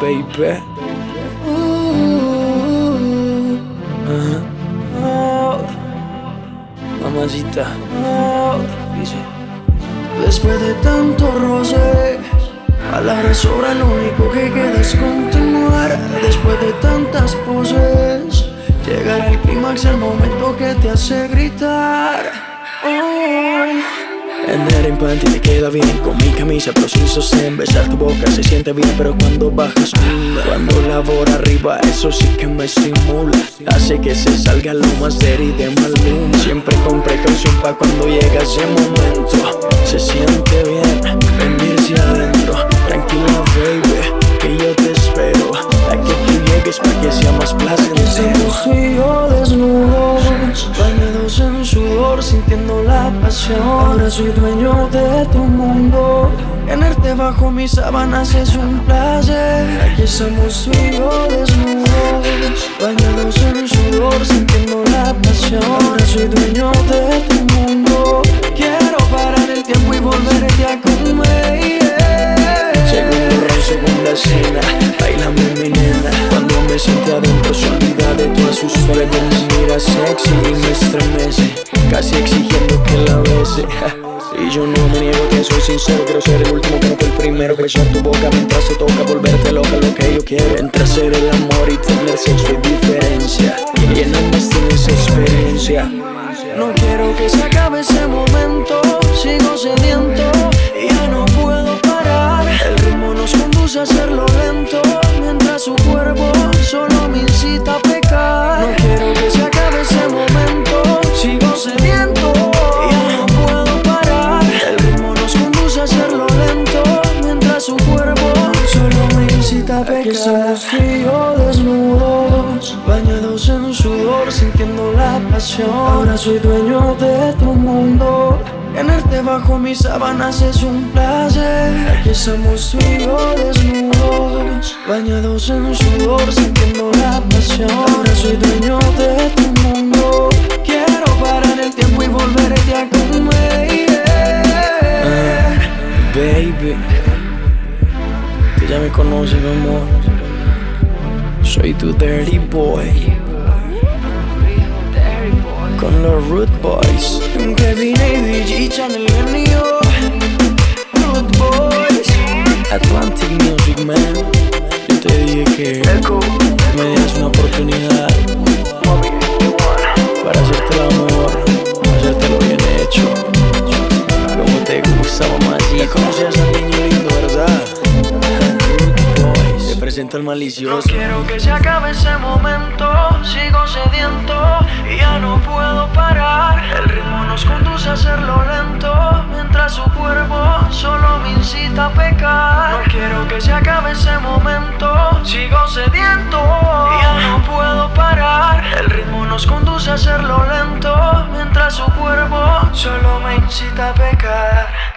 baby. Mamacita. Después de tanto roce, palabras sobran, lo único que queda es continuar. Después de tantas poses, llegar al clímax, el momento que te hace gritar. En el implante te queda bien con mi camisa, pero sin sostén Besar tu boca se siente bien, pero cuando bajas Cuando labor arriba, eso sí que me estimula Hace que se salga lo más serio de mal Siempre con precaución pa' cuando llega ese momento. Se siente bien venirse adentro. Tranquila baby, que yo te espero. A que tú llegues pa' que sea más placentero. Tú y yo desnudos Bañados en sudor, sintiendo pasión Ahora soy dueño de tu mundo. Tenerte bajo mis sábanas es un placer. Aquí estamos tú y yo desnudos Bañados en sudor, sintiendo la pasión. Ahora soy dueño de tu mundo. Quiero parar el tiempo y volverte a comer. Segundo round, segunda escena Bailame mi nena. Cuando me siente adentro se olvida de todas sus penas mira sexy y me estremece Casi exigiendo que bese Y yo no me niego que soy sincero Quiero ser el último que no fue el primero Besar tu boca mientras se toca Volverte loca lo que yo quiero. Entre hacer el amor y tener sexo hay diferencia. Y en ambas tienes experiencia. No quiero que se acabe ese momento Sigo sediento y ya no puedo parar. El ritmo nos conduce a hacerlo lento Mientras su cuerpo tú y yo desnudos Bañados en sudor sintiendo la pasión. Ahora soy dueño de tu mundo. Tenerte bajo mis sábanas es un placer. Aquí estamos tú desnudos Bañados en sudor sintiendo la pasión. Ahora soy dueño de tu mundo. Quiero parar el tiempo y volverte a comer Baby. Tú ya me conoces, mi amor. Soy tu dirty boy. Con los Root Boys. Kevin y Channel. New No quiero que se acabe ese momento Sigo sediento y ya no puedo parar. El ritmo nos conduce a hacerlo lento Mientras su cuerpo solo me incita a pecar. No quiero que se acabe ese momento Sigo sediento y ya no puedo parar. El ritmo nos conduce a hacerlo lento Mientras su cuerpo solo me incita a pecar